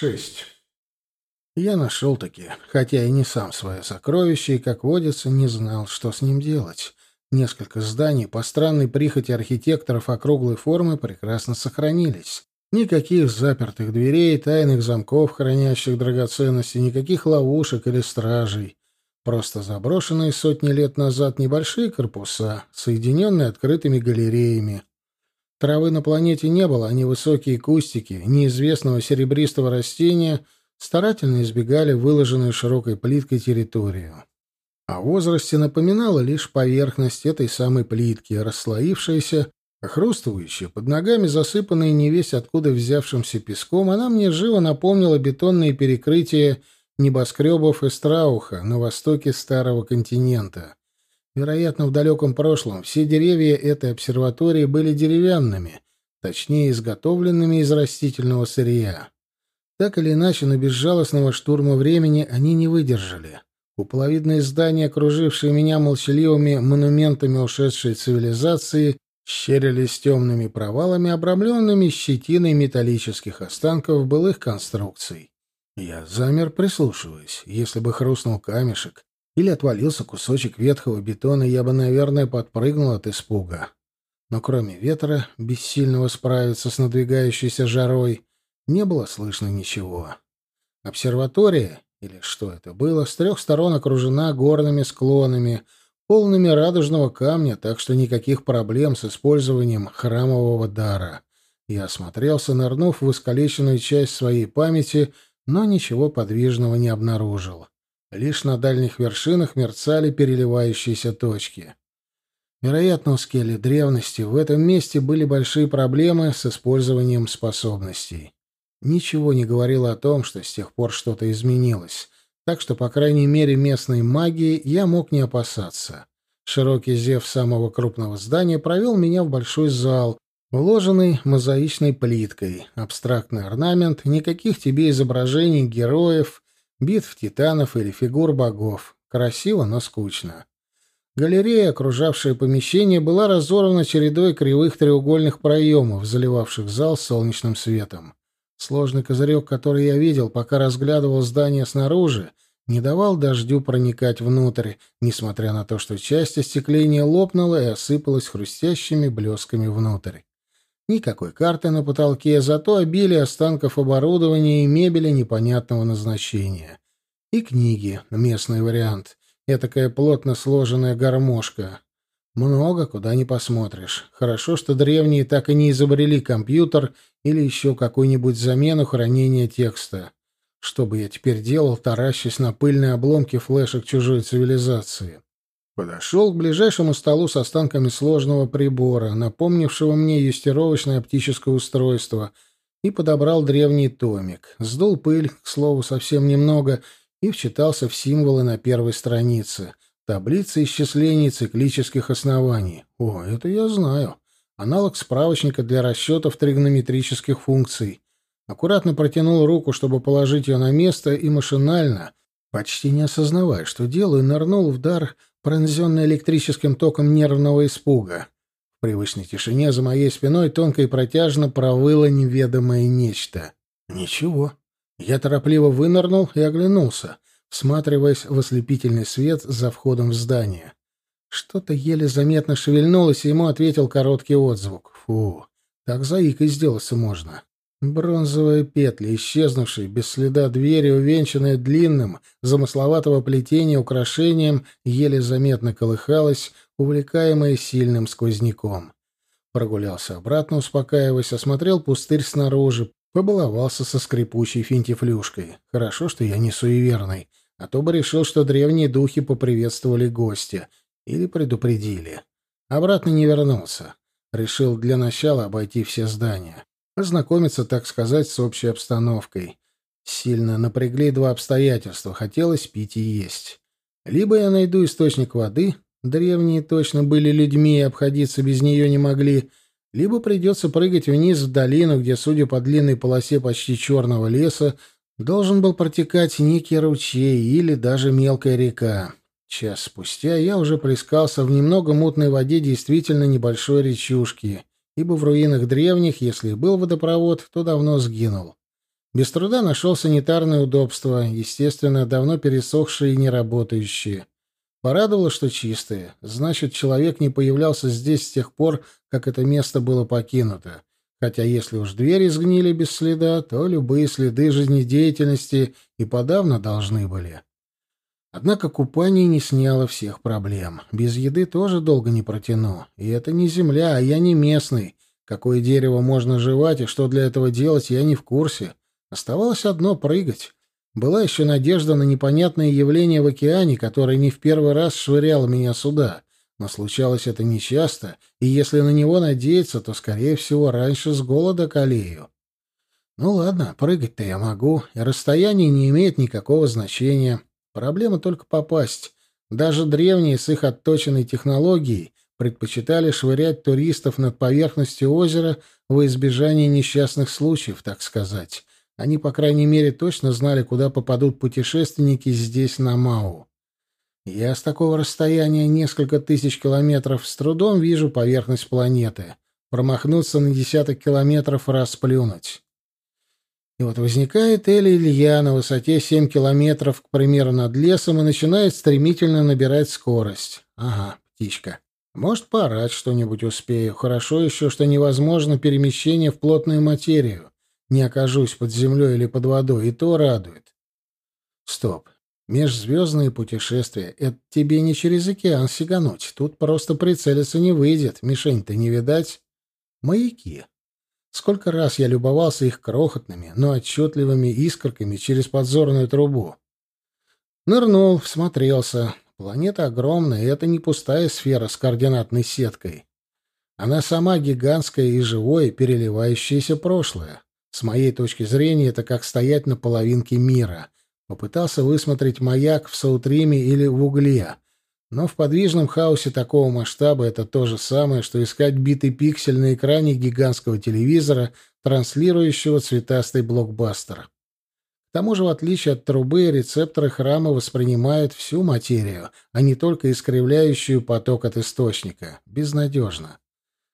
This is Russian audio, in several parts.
Шесть. Я нашел-таки, хотя и не сам свое сокровище, и, как водится, не знал, что с ним делать. Несколько зданий по странной прихоти архитекторов округлой формы прекрасно сохранились. Никаких запертых дверей, тайных замков, хранящих драгоценности, никаких ловушек или стражей. Просто заброшенные сотни лет назад небольшие корпуса, соединенные открытыми галереями. Травы на планете не было, а невысокие кустики неизвестного серебристого растения старательно избегали выложенную широкой плиткой территорию. О возрасте напоминала лишь поверхность этой самой плитки, расслоившаяся, хрустывающая, под ногами засыпанная невесть откуда взявшимся песком, она мне живо напомнила бетонные перекрытия небоскребов Эстрауха на востоке Старого континента. Вероятно, в далеком прошлом все деревья этой обсерватории были деревянными, точнее, изготовленными из растительного сырья. Так или иначе, но безжалостного штурма времени они не выдержали. Куполовидные здания, окружившие меня молчаливыми монументами ушедшей цивилизации, щерились темными провалами, обрамленными щетиной металлических останков былых конструкций. Я замер, прислушиваясь. Если бы хрустнул камешек или отвалился кусочек ветхого бетона, я бы, наверное, подпрыгнул от испуга. Но кроме ветра, бессильного справиться с надвигающейся жарой, не было слышно ничего. Обсерватория, или что это было, с трех сторон окружена горными склонами, полными радужного камня, так что никаких проблем с использованием храмового дара. Я осмотрелся, нырнув в искалеченную часть своей памяти — но ничего подвижного не обнаружил. Лишь на дальних вершинах мерцали переливающиеся точки. Вероятно, у скелли древности в этом месте были большие проблемы с использованием способностей. Ничего не говорило о том, что с тех пор что-то изменилось, так что, по крайней мере, местной магии я мог не опасаться. Широкий зев самого крупного здания провел меня в большой зал, Уложенный мозаичной плиткой, абстрактный орнамент, никаких тебе изображений героев, битв титанов или фигур богов. Красиво, но скучно. Галерея, окружавшая помещение, была разорвана чередой кривых треугольных проемов, заливавших зал солнечным светом. Сложный козырек, который я видел, пока разглядывал здание снаружи, не давал дождю проникать внутрь, несмотря на то, что часть остекления лопнула и осыпалась хрустящими блесками внутрь. Никакой карты на потолке, зато обилие останков оборудования и мебели непонятного назначения. И книги, местный вариант. Этакая плотно сложенная гармошка. Много, куда не посмотришь. Хорошо, что древние так и не изобрели компьютер или еще какую-нибудь замену хранения текста. Что бы я теперь делал, таращась на пыльные обломки флешек чужой цивилизации? Подошел к ближайшему столу с останками сложного прибора, напомнившего мне юстировочное оптическое устройство, и подобрал древний томик. Сдул пыль, к слову, совсем немного, и вчитался в символы на первой странице. Таблица исчислений циклических оснований. О, это я знаю. Аналог справочника для расчетов тригонометрических функций. Аккуратно протянул руку, чтобы положить ее на место, и машинально, почти не осознавая, что делаю, нырнул в дар — пронзенный электрическим током нервного испуга. В привычной тишине за моей спиной тонко и протяжно провыло неведомое нечто. Ничего. Я торопливо вынырнул и оглянулся, всматриваясь в ослепительный свет за входом в здание. Что-то еле заметно шевельнулось, и ему ответил короткий отзвук. Фу, так заикой сделаться можно. Бронзовые петли, исчезнувшие без следа двери, увенчанная длинным, замысловатого плетения украшением, еле заметно колыхалась, увлекаемая сильным сквозняком. Прогулялся обратно, успокаиваясь, осмотрел пустырь снаружи, побаловался со скрипучей финтифлюшкой. Хорошо, что я не суеверный, а то бы решил, что древние духи поприветствовали гостя или предупредили. Обратно не вернулся. Решил для начала обойти все здания. Ознакомиться, так сказать, с общей обстановкой. Сильно напрягли два обстоятельства. Хотелось пить и есть. Либо я найду источник воды, древние точно были людьми и обходиться без нее не могли, либо придется прыгать вниз в долину, где, судя по длинной полосе почти черного леса, должен был протекать некий ручей или даже мелкая река. Час спустя я уже плескался в немного мутной воде действительно небольшой речушки ибо в руинах древних, если и был водопровод, то давно сгинул. Без труда нашел санитарные удобства, естественно, давно пересохшие и не работающие. Порадовало, что чистые. Значит, человек не появлялся здесь с тех пор, как это место было покинуто. Хотя если уж двери сгнили без следа, то любые следы жизнедеятельности и подавно должны были. Однако купание не сняло всех проблем. Без еды тоже долго не протяну. И это не земля, а я не местный. Какое дерево можно жевать и что для этого делать, я не в курсе. Оставалось одно — прыгать. Была еще надежда на непонятное явление в океане, которое не в первый раз швыряло меня сюда. Но случалось это нечасто, и если на него надеяться, то, скорее всего, раньше с голода колею. Ну ладно, прыгать-то я могу, и расстояние не имеет никакого значения. Проблема только попасть. Даже древние с их отточенной технологией предпочитали швырять туристов над поверхностью озера во избежание несчастных случаев, так сказать. Они, по крайней мере, точно знали, куда попадут путешественники здесь, на Мау. Я с такого расстояния, несколько тысяч километров, с трудом вижу поверхность планеты. Промахнуться на десяток километров — расплюнуть. И вот возникает Эля Илья на высоте 7 километров, к примеру, над лесом и начинает стремительно набирать скорость. Ага, птичка. Может, поорать что-нибудь успею. Хорошо еще, что невозможно перемещение в плотную материю. Не окажусь под землей или под водой, и то радует. Стоп. Межзвездные путешествия — это тебе не через океан сигануть. Тут просто прицелиться не выйдет. Мишень-то не видать. Маяки. Сколько раз я любовался их крохотными, но отчетливыми искорками через подзорную трубу. Нырнул, всмотрелся. Планета огромная, и это не пустая сфера с координатной сеткой. Она сама гигантская и живое, переливающееся прошлое. С моей точки зрения, это как стоять на половинке мира. Попытался высмотреть маяк в Саутриме или в Угле — но в подвижном хаосе такого масштаба это то же самое, что искать битый пиксель на экране гигантского телевизора, транслирующего цветастый блокбастер. К тому же, в отличие от трубы, рецепторы храма воспринимают всю материю, а не только искривляющую поток от источника. Безнадежно.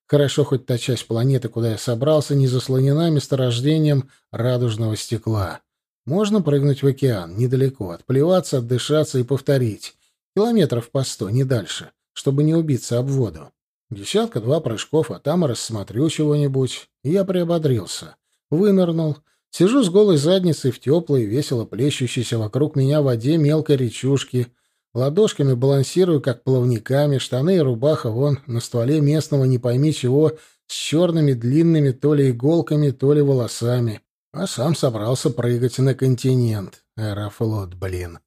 Хорошо, хоть та часть планеты, куда я собрался, не заслонена месторождением радужного стекла. Можно прыгнуть в океан, недалеко, отплеваться, отдышаться и повторить. Километров по сто, не дальше, чтобы не убиться об воду. Десятка-два прыжков, а там рассмотрю чего-нибудь. Я приободрился. Вынырнул. Сижу с голой задницей в теплой, весело плещущейся вокруг меня воде мелкой речушки. Ладошками балансирую, как плавниками, штаны и рубаха вон на стволе местного не пойми чего, с черными длинными то ли иголками, то ли волосами. А сам собрался прыгать на континент. Аэрофлот, блин.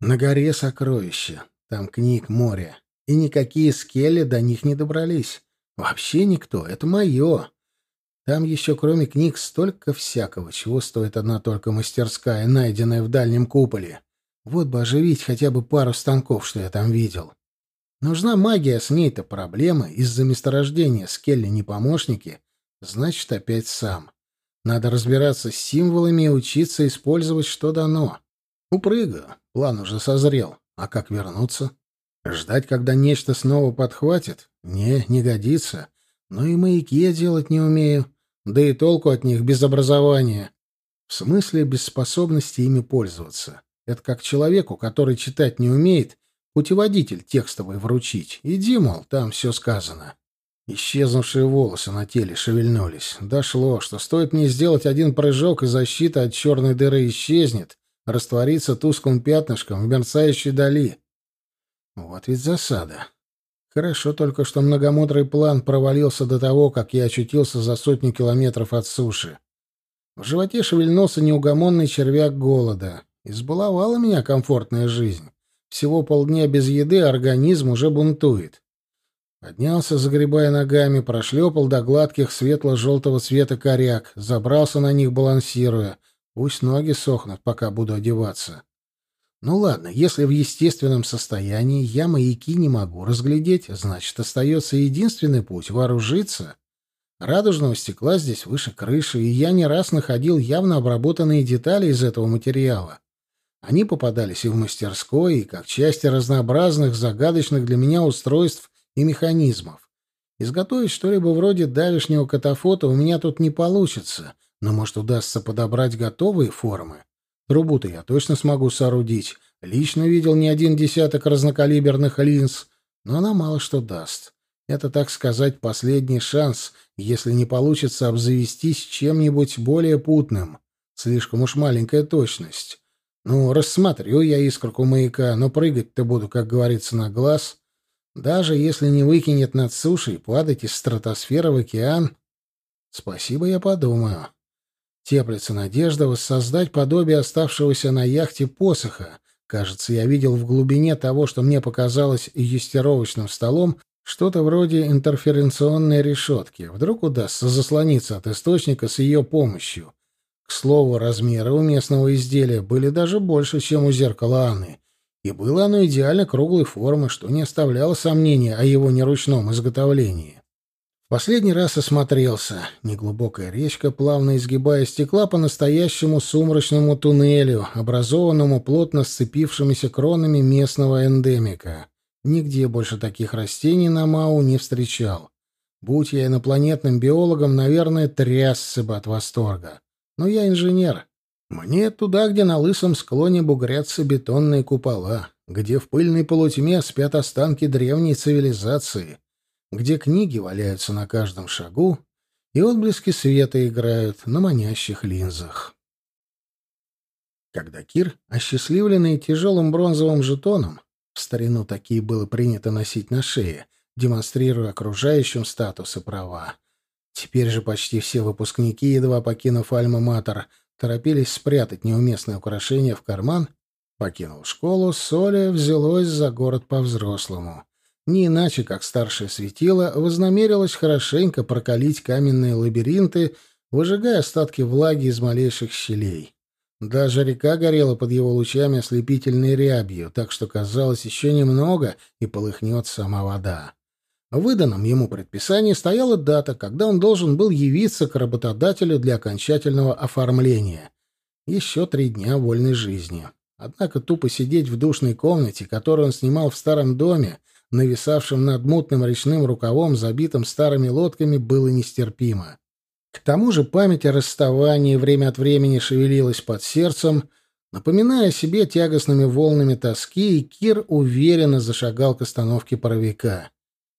На горе сокровища. Там книг море. И никакие скелли до них не добрались. Вообще никто. Это мое. Там еще, кроме книг, столько всякого, чего стоит одна только мастерская, найденная в дальнем куполе. Вот бы оживить хотя бы пару станков, что я там видел. Нужна магия, с ней-то проблема. Из-за месторождения скелли не помощники. Значит, опять сам. Надо разбираться с символами и учиться использовать, что дано. Упрыгаю. План уже созрел. А как вернуться? Ждать, когда нечто снова подхватит? Не, не годится. Но и маяки я делать не умею. Да и толку от них без образования. В смысле, без способности ими пользоваться. Это как человеку, который читать не умеет, путеводитель текстовый вручить. Иди, мол, там все сказано. Исчезнувшие волосы на теле шевельнулись. Дошло, что стоит мне сделать один прыжок, и защита от черной дыры исчезнет, раствориться тусклым пятнышком в мерцающей дали. Вот ведь засада. Хорошо только, что многомудрый план провалился до того, как я очутился за сотню километров от суши. В животе шевельнулся неугомонный червяк голода. Избаловала меня комфортная жизнь. Всего полдня без еды, организм уже бунтует. Поднялся, загребая ногами, прошлепал до гладких светло-желтого цвета коряк, забрался на них, балансируя, Пусть ноги сохнут, пока буду одеваться. Ну ладно, если в естественном состоянии я маяки не могу разглядеть, значит, остается единственный путь — вооружиться. Радужного стекла здесь выше крыши, и я не раз находил явно обработанные детали из этого материала. Они попадались и в мастерской, и как части разнообразных, загадочных для меня устройств и механизмов. Изготовить что-либо вроде давешнего катафота у меня тут не получится — Но, может, удастся подобрать готовые формы? Трубу-то я точно смогу соорудить. Лично видел не один десяток разнокалиберных линз, но она мало что даст. Это, так сказать, последний шанс, если не получится обзавестись чем-нибудь более путным. Слишком уж маленькая точность. Ну, рассмотрю я искорку маяка, но прыгать-то буду, как говорится, на глаз. Даже если не выкинет над сушей, падать из стратосферы в океан. Спасибо, я подумаю. Теплится надежда воссоздать подобие оставшегося на яхте посоха. Кажется, я видел в глубине того, что мне показалось юстировочным столом, что-то вроде интерференционной решетки. Вдруг удастся заслониться от источника с ее помощью. К слову, размеры у местного изделия были даже больше, чем у зеркала Анны. И было оно идеально круглой формы, что не оставляло сомнения о его неручном изготовлении. В последний раз осмотрелся. Неглубокая речка, плавно изгибая стекла по настоящему сумрачному туннелю, образованному плотно сцепившимися кронами местного эндемика. Нигде больше таких растений на Мау не встречал. Будь я инопланетным биологом, наверное, трясся бы от восторга. Но я инженер. Мне туда, где на лысом склоне бугрятся бетонные купола, где в пыльной полутьме спят останки древней цивилизации, где книги валяются на каждом шагу, и отблески света играют на манящих линзах. Когда Кир, осчастливленный тяжелым бронзовым жетоном, в старину такие было принято носить на шее, демонстрируя окружающим статус и права. Теперь же почти все выпускники, едва покинув Альма-Матер, торопились спрятать неуместное украшение в карман. Покинул школу, Соля взялось за город по-взрослому. Не иначе, как старшее светило, вознамерилось хорошенько прокалить каменные лабиринты, выжигая остатки влаги из малейших щелей. Даже река горела под его лучами ослепительной рябью, так что казалось еще немного, и полыхнет сама вода. В выданном ему предписании стояла дата, когда он должен был явиться к работодателю для окончательного оформления. Еще три дня вольной жизни. Однако тупо сидеть в душной комнате, которую он снимал в старом доме, нависавшем над мутным речным рукавом, забитым старыми лодками, было нестерпимо. К тому же память о расставании время от времени шевелилась под сердцем, напоминая себе тягостными волнами тоски, и Кир уверенно зашагал к остановке паровика.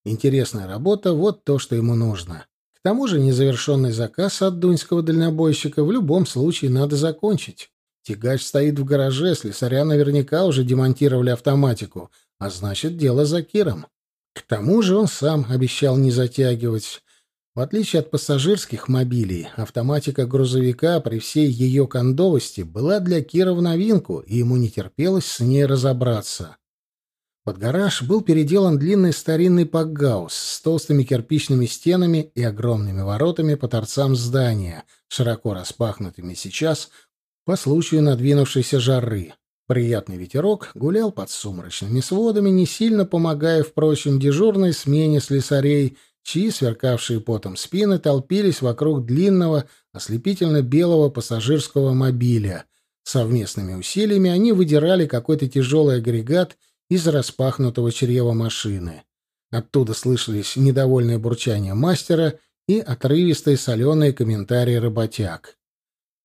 Интересная работа — вот то, что ему нужно. К тому же незавершенный заказ от дуньского дальнобойщика в любом случае надо закончить. Тягач стоит в гараже, слесаря наверняка уже демонтировали автоматику, а значит, дело за Киром. К тому же он сам обещал не затягивать. В отличие от пассажирских мобилей, автоматика грузовика при всей ее кондовости была для Кира в новинку, и ему не терпелось с ней разобраться. Под гараж был переделан длинный старинный пакгаус с толстыми кирпичными стенами и огромными воротами по торцам здания, широко распахнутыми сейчас по случаю надвинувшейся жары. Приятный ветерок гулял под сумрачными сводами, не сильно помогая, впрочем, дежурной смене слесарей, чьи сверкавшие потом спины толпились вокруг длинного, ослепительно-белого пассажирского мобиля. Совместными усилиями они выдирали какой-то тяжелый агрегат из распахнутого чрева машины. Оттуда слышались недовольное бурчание мастера и отрывистые соленые комментарии работяг.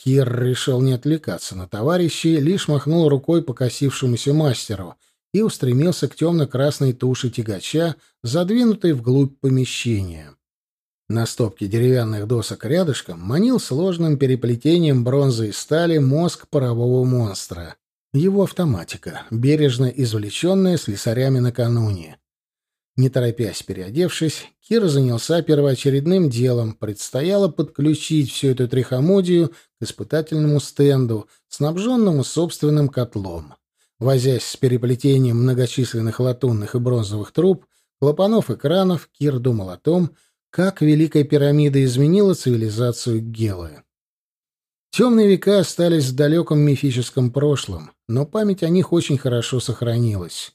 Кир решил не отвлекаться на товарищей, лишь махнул рукой покосившемуся мастеру — и устремился к темно-красной туше тягача, задвинутой вглубь помещения. На стопке деревянных досок рядышком манил сложным переплетением бронзы и стали мозг парового монстра. Его автоматика, бережно извлеченная слесарями накануне. Не торопясь переодевшись, Кир занялся первоочередным делом. Предстояло подключить всю эту трихомодию к испытательному стенду, снабженному собственным котлом. Возясь с переплетением многочисленных латунных и бронзовых труб, клапанов и кранов, Кир думал о том, как Великая пирамида изменила цивилизацию Гелы. Темные века остались в далеком мифическом прошлом, но память о них очень хорошо сохранилась.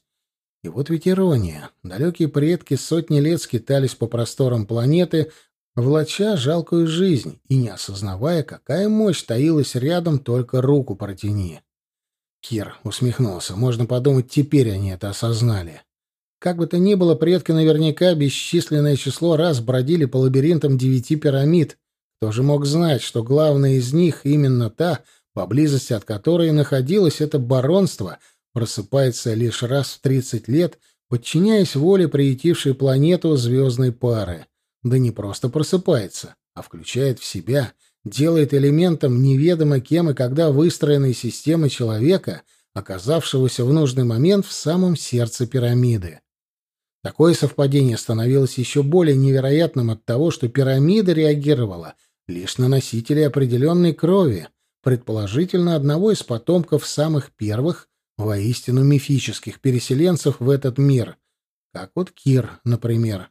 И вот ведь ирония. Далекие предки сотни лет скитались по просторам планеты, влача жалкую жизнь и не осознавая, какая мощь таилась рядом, только руку протяни. Кир усмехнулся. Можно подумать, теперь они это осознали. Как бы то ни было, предки наверняка бесчисленное число раз бродили по лабиринтам девяти пирамид. Кто же мог знать, что главная из них именно та, поблизости от которой находилось это баронство, просыпается лишь раз в 30 лет, подчиняясь воле приютившей планету звездной пары. Да не просто просыпается, а включает в себя, делает элементом неведомо кем и когда выстроенной системы человека, оказавшегося в нужный момент в самом сердце пирамиды. Такое совпадение становилось еще более невероятным от того, что пирамида реагировала лишь на носителей определенной крови, предположительно одного из потомков самых первых, воистину мифических переселенцев в этот мир, как вот Кир, например.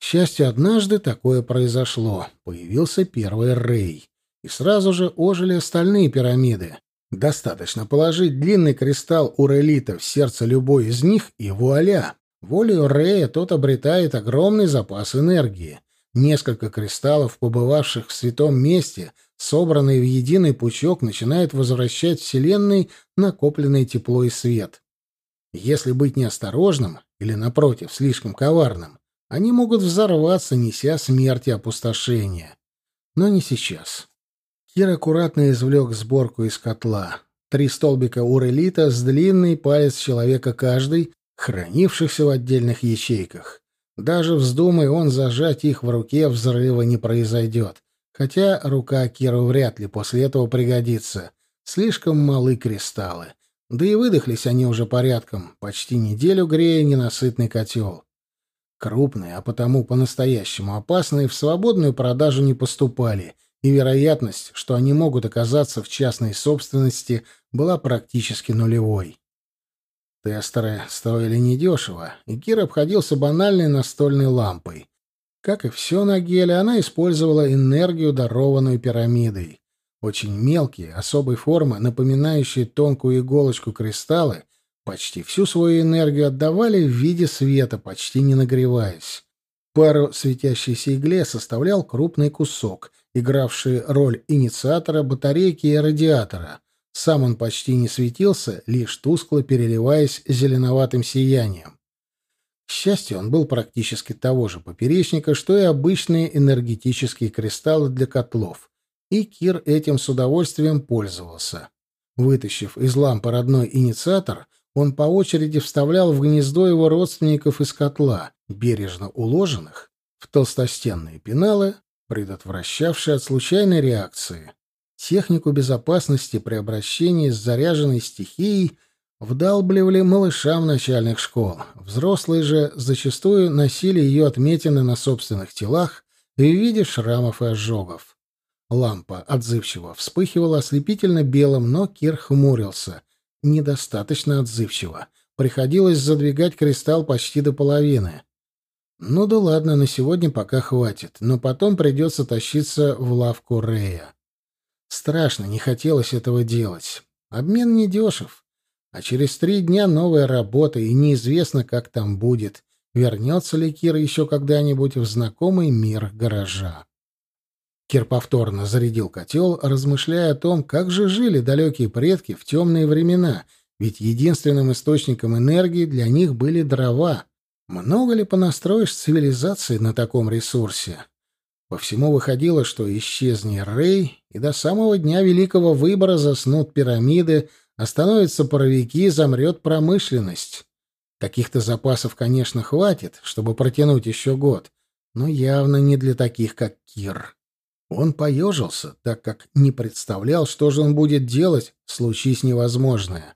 К счастью, однажды такое произошло. Появился первый Рей. И сразу же ожили остальные пирамиды. Достаточно положить длинный кристалл Урелита в сердце любой из них, и вуаля! Волею Рея тот обретает огромный запас энергии. Несколько кристаллов, побывавших в святом месте, собранные в единый пучок, начинают возвращать Вселенной накопленное тепло и свет. Если быть неосторожным, или, напротив, слишком коварным, они могут взорваться, неся смерть и опустошение. Но не сейчас. Кир аккуратно извлек сборку из котла. Три столбика урелита с длинный палец человека каждый, хранившихся в отдельных ячейках. Даже вздумай он зажать их в руке, взрыва не произойдет. Хотя рука Киру вряд ли после этого пригодится. Слишком малы кристаллы. Да и выдохлись они уже порядком, почти неделю грея ненасытный котел. Крупные, а потому по-настоящему опасные, в свободную продажу не поступали, и вероятность, что они могут оказаться в частной собственности, была практически нулевой. Тестеры стоили недешево, и Кир обходился банальной настольной лампой. Как и все на геле, она использовала энергию, дарованную пирамидой. Очень мелкие, особой формы, напоминающие тонкую иголочку кристаллы, почти всю свою энергию отдавали в виде света, почти не нагреваясь. Пару светящейся игле составлял крупный кусок, игравший роль инициатора батарейки и радиатора — сам он почти не светился, лишь тускло переливаясь зеленоватым сиянием. К счастью, он был практически того же поперечника, что и обычные энергетические кристаллы для котлов, и Кир этим с удовольствием пользовался. Вытащив из лампы родной инициатор, он по очереди вставлял в гнездо его родственников из котла, бережно уложенных в толстостенные пеналы, предотвращавшие от случайной реакции. Технику безопасности при обращении с заряженной стихией вдалбливали малышам начальных школ. Взрослые же зачастую носили ее отметины на собственных телах в виде шрамов и ожогов. Лампа отзывчиво вспыхивала ослепительно белым, но Кир хмурился. Недостаточно отзывчиво. Приходилось задвигать кристалл почти до половины. Ну да ладно, на сегодня пока хватит, но потом придется тащиться в лавку Рея. Страшно, не хотелось этого делать. Обмен недешев. А через три дня новая работа, и неизвестно, как там будет. Вернется ли Кир еще когда-нибудь в знакомый мир гаража. Кир повторно зарядил котел, размышляя о том, как же жили далекие предки в темные времена, ведь единственным источником энергии для них были дрова. Много ли понастроишь цивилизации на таком ресурсе? По всему выходило, что исчезни Рэй, и до самого дня Великого Выбора заснут пирамиды, остановятся паровики, замрет промышленность. Каких-то запасов, конечно, хватит, чтобы протянуть еще год, но явно не для таких, как Кир. Он поежился, так как не представлял, что же он будет делать, случись невозможное.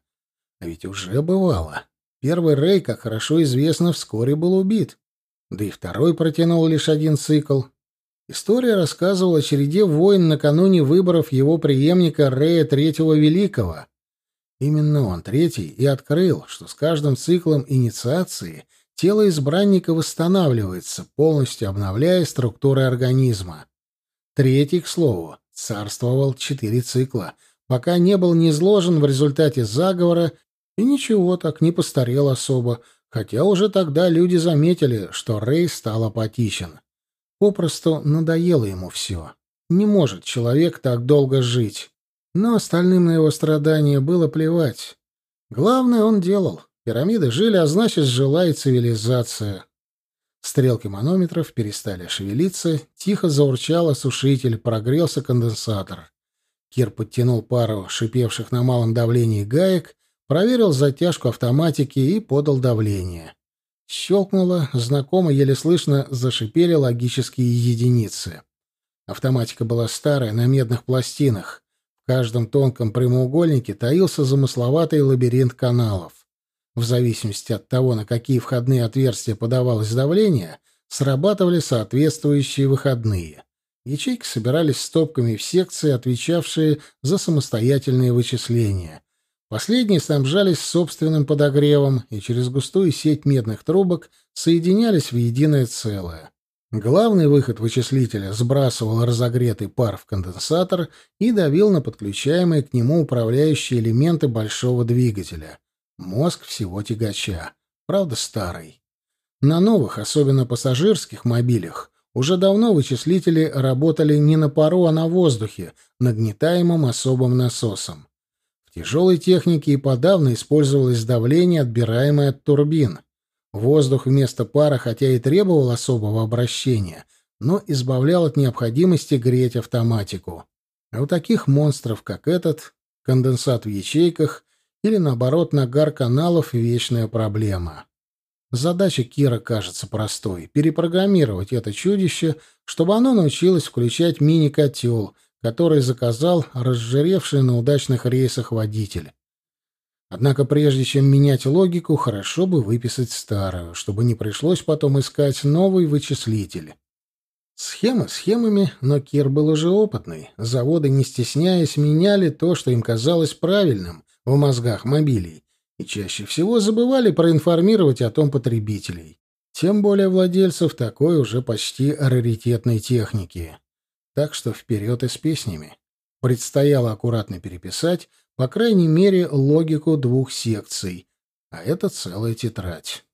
А ведь уже бывало. Первый Рэй, как хорошо известно, вскоре был убит. Да и второй протянул лишь один цикл, История рассказывала о череде войн накануне выборов его преемника Рея Третьего Великого. Именно он, третий, и открыл, что с каждым циклом инициации тело избранника восстанавливается, полностью обновляя структуры организма. Третий, к слову, царствовал четыре цикла, пока не был низложен в результате заговора и ничего так не постарел особо, хотя уже тогда люди заметили, что Рей стал апатичен. Попросту надоело ему все. Не может человек так долго жить. Но остальным на его страдания было плевать. Главное он делал. Пирамиды жили, а значит, жила и цивилизация. Стрелки манометров перестали шевелиться, тихо заурчал осушитель, прогрелся конденсатор. Кир подтянул пару шипевших на малом давлении гаек, проверил затяжку автоматики и подал давление. Щелкнуло, знакомо, еле слышно зашипели логические единицы. Автоматика была старая, на медных пластинах. В каждом тонком прямоугольнике таился замысловатый лабиринт каналов. В зависимости от того, на какие входные отверстия подавалось давление, срабатывали соответствующие выходные. Ячейки собирались стопками в секции, отвечавшие за самостоятельные вычисления. Последние снабжались собственным подогревом и через густую сеть медных трубок соединялись в единое целое. Главный выход вычислителя сбрасывал разогретый пар в конденсатор и давил на подключаемые к нему управляющие элементы большого двигателя. Мозг всего тягача. Правда, старый. На новых, особенно пассажирских мобилях, уже давно вычислители работали не на пару, а на воздухе, нагнетаемым особым насосом. В тяжелой технике и подавно использовалось давление, отбираемое от турбин. Воздух вместо пара, хотя и требовал особого обращения, но избавлял от необходимости греть автоматику. А у таких монстров, как этот, конденсат в ячейках или, наоборот, нагар каналов — вечная проблема. Задача Кира кажется простой — перепрограммировать это чудище, чтобы оно научилось включать мини-котел, который заказал разжиревший на удачных рейсах водитель. Однако прежде чем менять логику, хорошо бы выписать старую, чтобы не пришлось потом искать новый вычислитель. Схемы схемами, но Кир был уже опытный. Заводы, не стесняясь, меняли то, что им казалось правильным в мозгах мобилей, и чаще всего забывали проинформировать о том потребителей. Тем более владельцев такой уже почти раритетной техники. Так что вперед и с песнями. Предстояло аккуратно переписать, по крайней мере, логику двух секций, а это целая тетрадь.